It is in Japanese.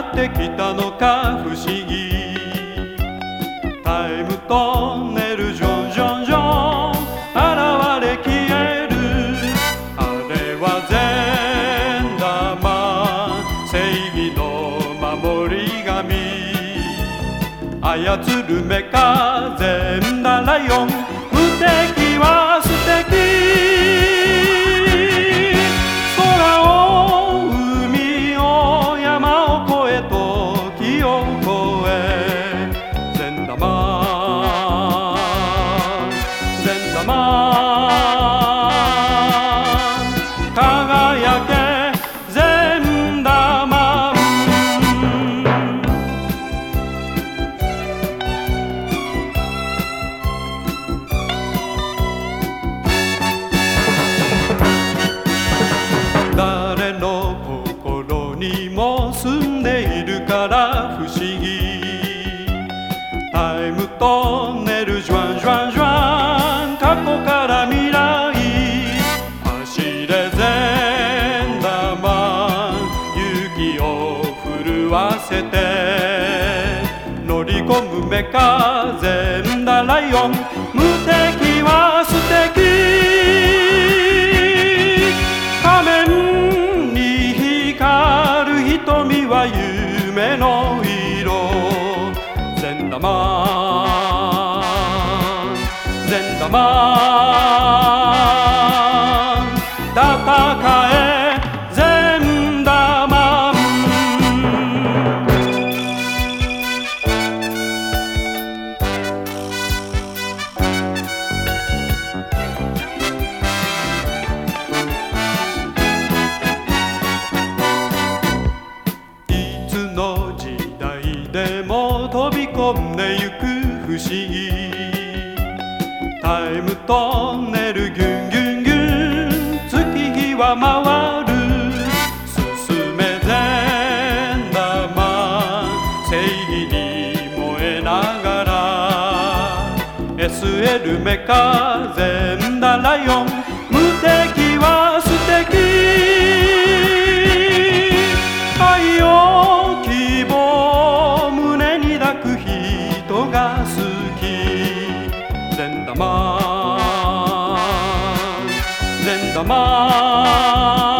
ってきたのか不思議。タイムトンネルジョンジョンジョン現れ消える。あれは善玉正義の守り神。操るメカ善なライオン。無敵はタイムトンネルジュワンジュワンジュワン過去から未来走れ善玉勇気を震わせて乗り込むメカ善だライオン無敵は素敵。仮面に光る瞳は夢の色。玉善玉込んでゆく不思議タイムトンネルギュンギュンギュン月日は回る進め善玉正義に燃えながら SL メカ善だライオンが好き。善玉善玉